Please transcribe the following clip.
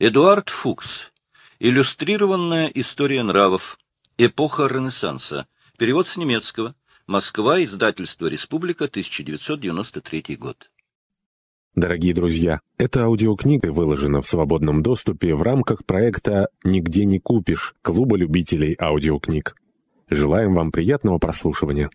Эдуард Фукс. Иллюстрированная история нравов. Эпоха Ренессанса. Перевод с немецкого. Москва. Издательство «Республика», 1993 год. Дорогие друзья, эта аудиокнига выложена в свободном доступе в рамках проекта «Нигде не купишь» Клуба любителей аудиокниг. Желаем вам приятного прослушивания.